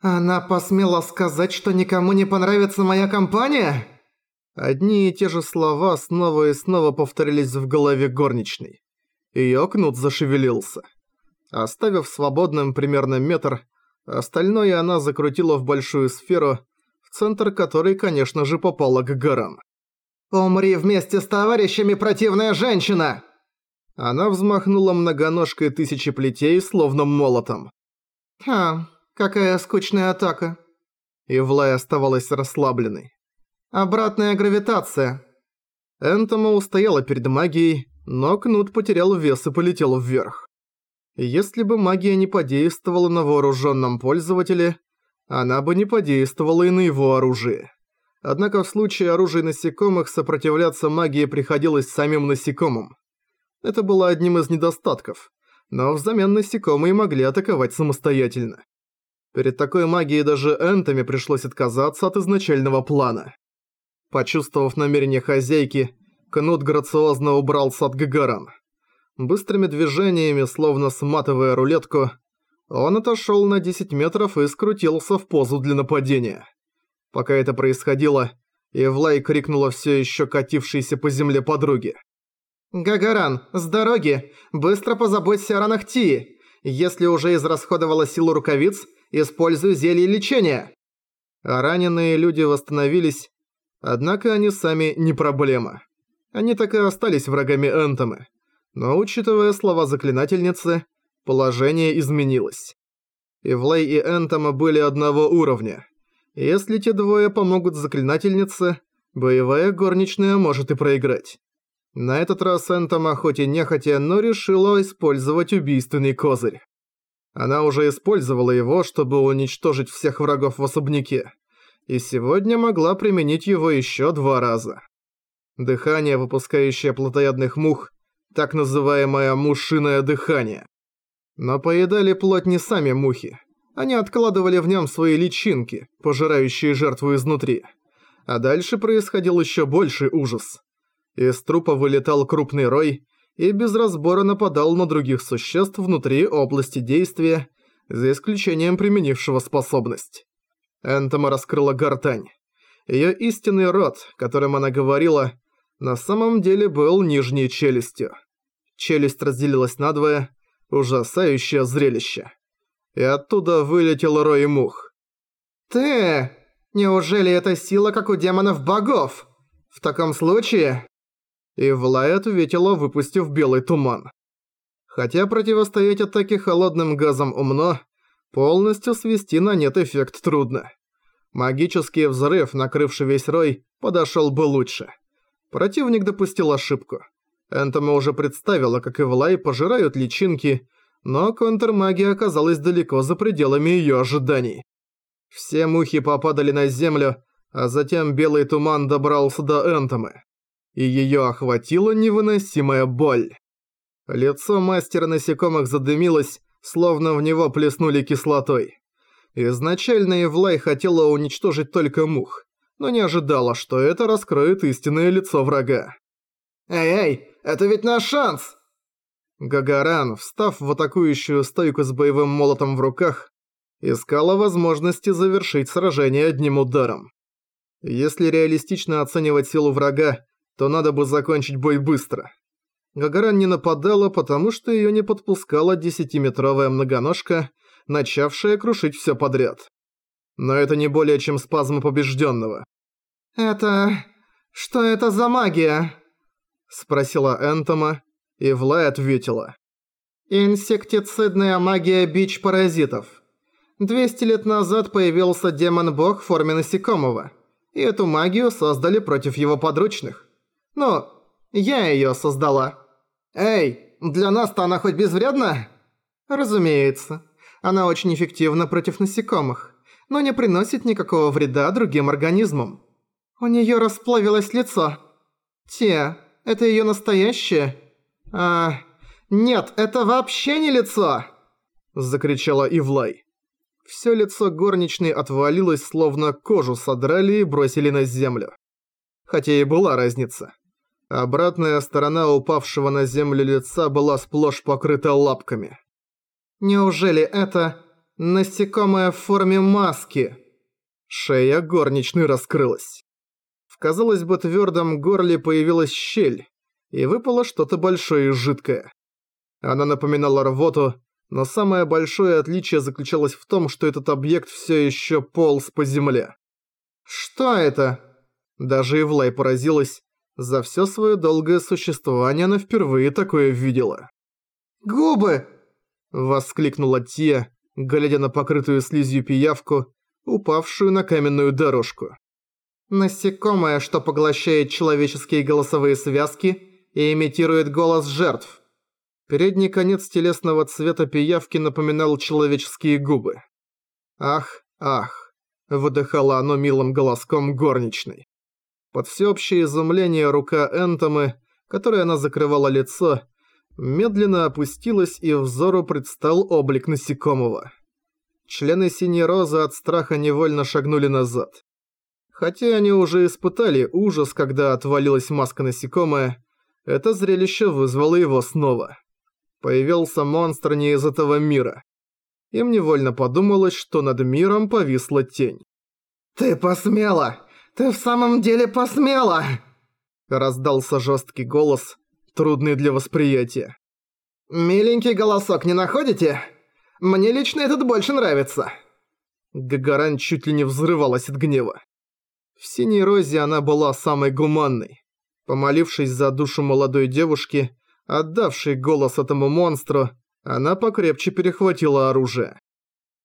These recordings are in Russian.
Она посмела сказать, что никому не понравится моя компания? Одни и те же слова снова и снова повторились в голове горничной. Её кнут зашевелился. Оставив свободным примерно метр, остальное она закрутила в большую сферу, в центр которой, конечно же, попала к горам. «Умри вместе с товарищами, противная женщина!» Она взмахнула многоножкой тысячи плетей, словно молотом. «Ха, какая скучная атака». Ивлай оставалась расслабленной. «Обратная гравитация». Энтома устояла перед магией, но кнут потерял вес и полетел вверх. Если бы магия не подействовала на вооруженном пользователе, она бы не подействовала и на его оружие. Однако в случае оружия насекомых сопротивляться магии приходилось самим насекомым. Это было одним из недостатков, но взамен насекомые могли атаковать самостоятельно. Перед такой магией даже энтами пришлось отказаться от изначального плана. Почувствовав намерение хозяйки, Кнут грациозно убрался от Гагаран. Быстрыми движениями, словно сматывая рулетку, он отошел на 10 метров и скрутился в позу для нападения. Пока это происходило, Ивлай крикнула все еще катившейся по земле подруге. «Гагаран, с дороги! Быстро позаботься о ранах Тии! Если уже израсходовала силу рукавиц, используй зелье лечения!» А раненые люди восстановились, однако они сами не проблема. Они так и остались врагами Энтомы. Но учитывая слова заклинательницы, положение изменилось. Ивлей и Энтома были одного уровня. Если те двое помогут заклинательнице, боевая горничная может и проиграть. На этот раз Энтома хоть и нехотя, но решила использовать убийственный козырь. Она уже использовала его, чтобы уничтожить всех врагов в особняке, и сегодня могла применить его еще два раза. Дыхание, выпускающее плотоядных мух, так называемое мушиное дыхание. Но поедали плоть не сами мухи. Они откладывали в нем свои личинки, пожирающие жертву изнутри. А дальше происходил еще больший ужас. Из трупа вылетал крупный рой и без разбора нападал на других существ внутри области действия, за исключением применившего способность. Энтома раскрыла гортань. Её истинный рот, которым она говорила, на самом деле был нижней челюстью. Челюсть разделилась надвое, ужасающее зрелище. И оттуда вылетел рой мух. «Ты! Неужели это сила, как у демонов богов? В таком случае...» И Влай ответила, выпустив белый туман. Хотя противостоять атаке холодным газом умно, полностью свести на нет эффект трудно. Магический взрыв, накрывший весь рой, подошел бы лучше. Противник допустил ошибку. Энтома уже представила, как Ивлай пожирают личинки, но контрмагия оказалась далеко за пределами её ожиданий. Все мухи попадали на землю, а затем белый туман добрался до Энтомы и её охватила невыносимая боль. Лицо мастера насекомых задымилось, словно в него плеснули кислотой. Изначально Ивлай хотела уничтожить только мух, но не ожидала, что это раскроет истинное лицо врага. «Эй-эй, это ведь наш шанс!» Гагаран, встав в атакующую стойку с боевым молотом в руках, искала возможности завершить сражение одним ударом. Если реалистично оценивать силу врага, то надо бы закончить бой быстро. Гагаран не нападала, потому что её не подпускала десятиметровая многоножка, начавшая крушить всё подряд. Но это не более чем спазм побежденного. «Это... что это за магия?» Спросила Энтома, и Влай ответила. «Инсектицидная магия бич-паразитов. 200 лет назад появился демон-бог в форме насекомого, и эту магию создали против его подручных. Ну, я её создала. Эй, для нас-то она хоть безвредна? Разумеется. Она очень эффективна против насекомых, но не приносит никакого вреда другим организмам. У неё расплавилось лицо. Те, это её настоящее? А, нет, это вообще не лицо! Закричала Ивлай. Всё лицо горничной отвалилось, словно кожу содрали и бросили на землю. Хотя и была разница. Обратная сторона упавшего на землю лица была сплошь покрыта лапками. «Неужели это Насекомое в форме маски. Шея горничной раскрылась. В, казалось бы, твердом горле появилась щель, и выпало что-то большое и жидкое. Она напоминала рвоту, но самое большое отличие заключалось в том, что этот объект все еще полз по земле. «Что это?» Даже Ивлай поразилась. За все свое долгое существование она впервые такое видела. «Губы!» – воскликнула Тия, глядя на покрытую слизью пиявку, упавшую на каменную дорожку. «Насекомое, что поглощает человеческие голосовые связки и имитирует голос жертв». Передний конец телесного цвета пиявки напоминал человеческие губы. «Ах, ах!» – выдыхало оно милым голоском горничной. Под всеобщее изумление рука Энтомы, которой она закрывала лицо, медленно опустилась и взору предстал облик насекомого. Члены Синей Розы от страха невольно шагнули назад. Хотя они уже испытали ужас, когда отвалилась маска насекомая, это зрелище вызвало его снова. Появился монстр не из этого мира. Им невольно подумалось, что над миром повисла тень. «Ты посмела! Ты в самом деле посмела!» Раздался жесткий голос, трудный для восприятия. «Миленький голосок, не находите? Мне лично этот больше нравится». Гагаран чуть ли не взрывалась от гнева. В Синей Розе она была самой гуманной. Помолившись за душу молодой девушки, отдавшей голос этому монстру, она покрепче перехватила оружие.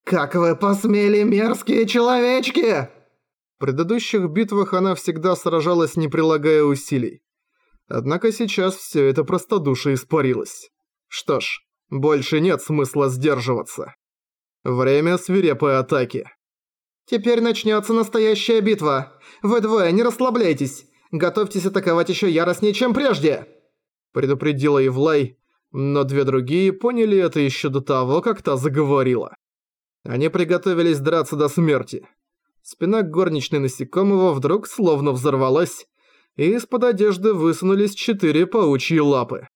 «Как вы посмели, мерзкие человечки!» В предыдущих битвах она всегда сражалась, не прилагая усилий. Однако сейчас все это простодушие испарилось. Что ж, больше нет смысла сдерживаться. Время свирепой атаки. «Теперь начнется настоящая битва. Вы двое, не расслабляйтесь. Готовьтесь атаковать еще яростнее, чем прежде!» Предупредила Ивлай, но две другие поняли это еще до того, как та заговорила. Они приготовились драться до смерти. Спина горничной насекомого вдруг словно взорвалась, и из-под одежды высунулись четыре паучьи лапы.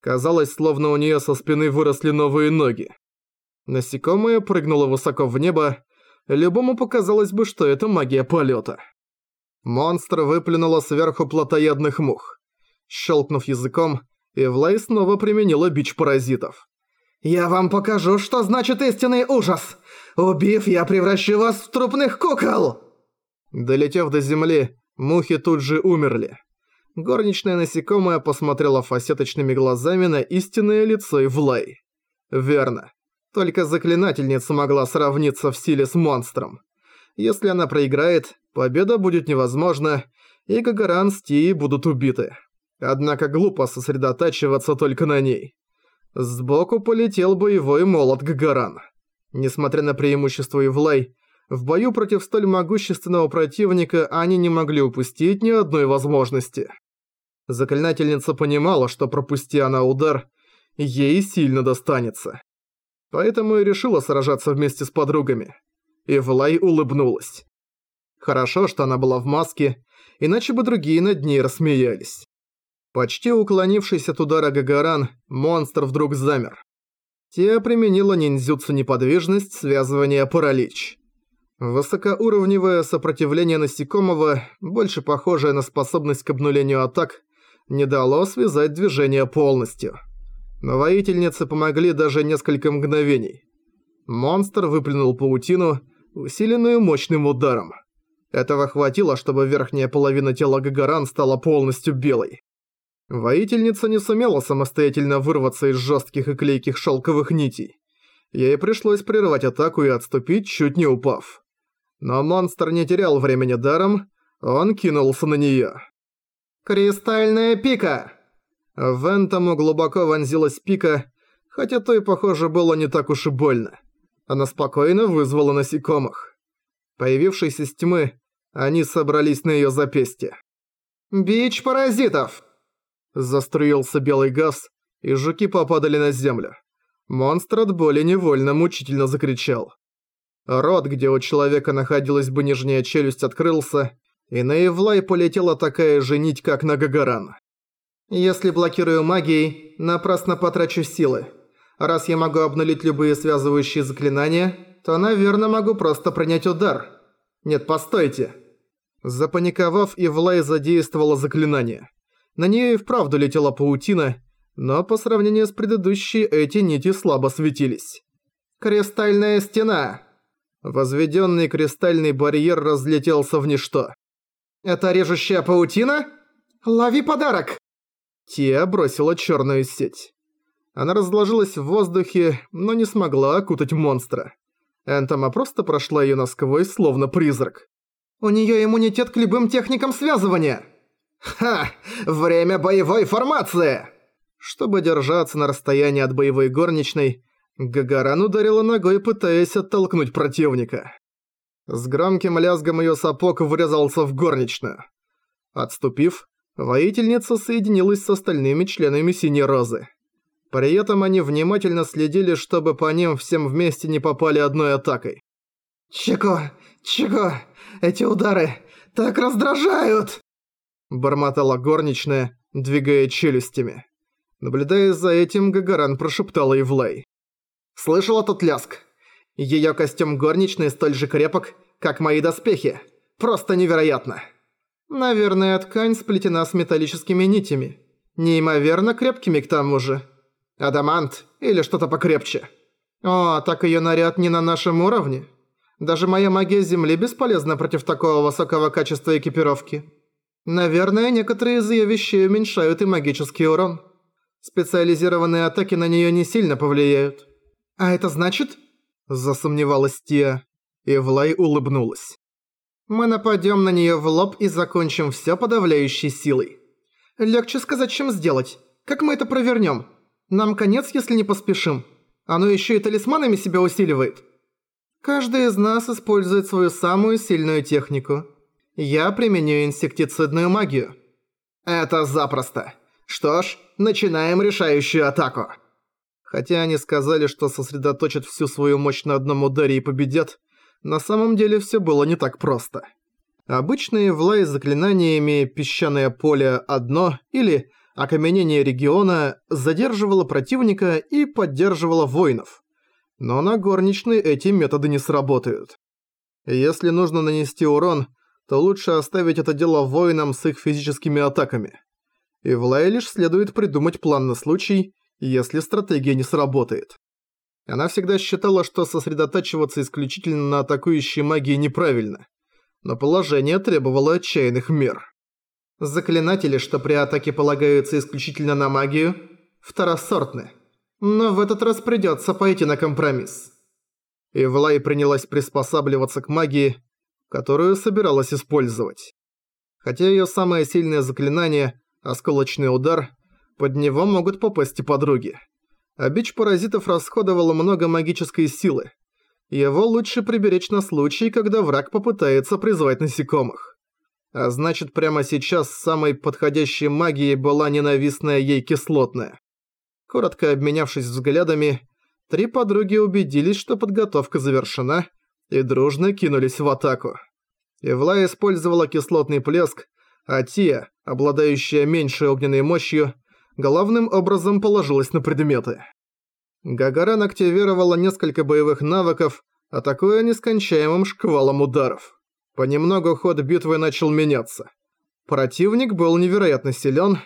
Казалось, словно у нее со спины выросли новые ноги. Насекомое прыгнуло высоко в небо, любому показалось бы, что это магия полета. Монстр выплюнуло сверху плотоядных мух. Щелкнув языком, Ивлай снова применила бич паразитов. «Я вам покажу, что значит истинный ужас! Убив, я превращу вас в трупных кукол!» Долетев до земли, мухи тут же умерли. Горничная насекомая посмотрела фасеточными глазами на истинное лицо Ивлай. Верно. Только заклинательница могла сравниться в силе с монстром. Если она проиграет, победа будет невозможна, и Гагаран с Тией будут убиты. Однако глупо сосредотачиваться только на ней. Сбоку полетел боевой молот Гагаран. Несмотря на преимущество Ивлай, в бою против столь могущественного противника они не могли упустить ни одной возможности. Заклинательница понимала, что пропусти она удар, ей сильно достанется. Поэтому и решила сражаться вместе с подругами. Ивлай улыбнулась. Хорошо, что она была в маске, иначе бы другие над ней рассмеялись. Почти уклонившись от удара Гагаран, монстр вдруг замер. Те применила ниндзюцу неподвижность, связывание паралич. Высокоуровневое сопротивление насекомого, больше похожее на способность к обнулению атак, не дало связать движение полностью. Но воительницы помогли даже несколько мгновений. Монстр выплюнул паутину, усиленную мощным ударом. Этого хватило, чтобы верхняя половина тела Гагаран стала полностью белой. Воительница не сумела самостоятельно вырваться из жестких и клейких шелковых нитей. Ей пришлось прервать атаку и отступить, чуть не упав. Но монстр не терял времени даром, он кинулся на неё. «Кристальная пика!» В Энтому глубоко вонзилась пика, хотя то и, похоже, было не так уж и больно. Она спокойно вызвала насекомых. Появившись из тьмы, они собрались на её запястье. «Бич паразитов!» Заструился белый газ, и жуки попадали на землю. Монстр от боли невольно мучительно закричал. Рот, где у человека находилась бы нижняя челюсть, открылся, и на Евлай полетела такая же нить, как на Гагаран. «Если блокирую магией, напрасно потрачу силы. Раз я могу обнулить любые связывающие заклинания, то, наверное, могу просто принять удар. Нет, постойте. Запаниковав, Ивлай задействовала заклинание. На нее и вправду летела паутина, но по сравнению с предыдущей эти нити слабо светились. «Кристальная стена!» Возведенный кристальный барьер разлетелся в ничто. «Это режущая паутина? Лови подарок!» Тия бросила черную сеть. Она разложилась в воздухе, но не смогла окутать монстра. Энтома просто прошла ее насквозь, словно призрак. «У нее иммунитет к любым техникам связывания!» «Ха! Время боевой формации!» Чтобы держаться на расстоянии от боевой горничной, Гагаран ударила ногой, пытаясь оттолкнуть противника. С громким лязгом её сапог врезался в горничную. Отступив, воительница соединилась с остальными членами Синей Розы. При этом они внимательно следили, чтобы по ним всем вместе не попали одной атакой. «Чего? Чего? Эти удары так раздражают!» Бормотала горничная, двигая челюстями. Наблюдая за этим, Гагаран прошептала Ивлей. Слышал этот ляск? Её костюм горничной столь же крепок, как мои доспехи. Просто невероятно. Наверное, ткань сплетена с металлическими нитями. Неимоверно крепкими к тому же. Адамант или что-то покрепче. О, так её наряд не на нашем уровне. Даже моя магия Земли бесполезна против такого высокого качества экипировки. Наверное, некоторые из её вещей уменьшают и магический урон. Специализированные атаки на неё не сильно повлияют. «А это значит?» – засомневалась Тия. Эвлай улыбнулась. «Мы нападем на нее в лоб и закончим все подавляющей силой. Легче сказать, чем сделать. Как мы это провернем? Нам конец, если не поспешим. Оно еще и талисманами себя усиливает. Каждый из нас использует свою самую сильную технику. Я применю инсектицидную магию». «Это запросто. Что ж, начинаем решающую атаку». Хотя они сказали, что сосредоточат всю свою мощь на одном ударе и победят, на самом деле все было не так просто. Обычные влаи с заклинаниями «Песчаное поле» одно или «Окаменение региона» задерживало противника и поддерживало воинов. Но на горничной эти методы не сработают. Если нужно нанести урон, то лучше оставить это дело воинам с их физическими атаками. И Влай лишь следует придумать план на случай, если стратегия не сработает. Она всегда считала, что сосредотачиваться исключительно на атакующей магии неправильно, но положение требовало отчаянных мер. Заклинатели, что при атаке полагаются исключительно на магию, второсортны. Но в этот раз придется пойти на компромисс. Ивлай принялась приспосабливаться к магии, которую собиралась использовать. Хотя ее самое сильное заклинание – осколочный удар под него могут попасть и подруги. А бич паразитов расходовал много магической силы. Его лучше приберечь на случай, когда враг попытается призвать насекомых. А значит, прямо сейчас самой подходящей магией была ненавистная ей кислотная. Коротко обменявшись взглядами, три подруги убедились, что подготовка завершена, и дружно кинулись в атаку. Ивла использовала кислотный плеск, а Тия, обладающая меньшей огненной мощью, главным образом положилась на предметы. Гагаран активировала несколько боевых навыков, атакуя нескончаемым шквалом ударов. Понемногу ход битвы начал меняться. Противник был невероятно силен.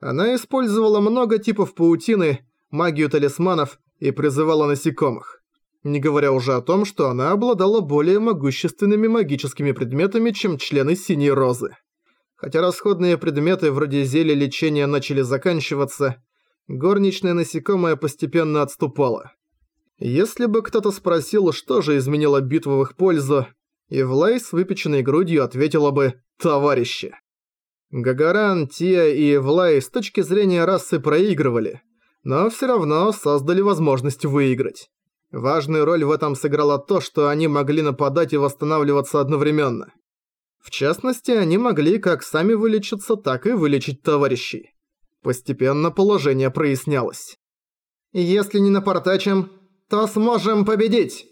Она использовала много типов паутины, магию талисманов и призывала насекомых. Не говоря уже о том, что она обладала более могущественными магическими предметами, чем члены Синей Розы. Хотя расходные предметы вроде зелья лечения начали заканчиваться, горничная насекомая постепенно отступала. Если бы кто-то спросил, что же изменило битву в их пользу, Ивлай с выпеченной грудью ответила бы «товарищи». Гагаран, Тия и Ивлай с точки зрения расы проигрывали, но все равно создали возможность выиграть. Важную роль в этом сыграло то, что они могли нападать и восстанавливаться одновременно. В частности, они могли как сами вылечиться, так и вылечить товарищей. Постепенно положение прояснялось. «Если не напортачим, то сможем победить!»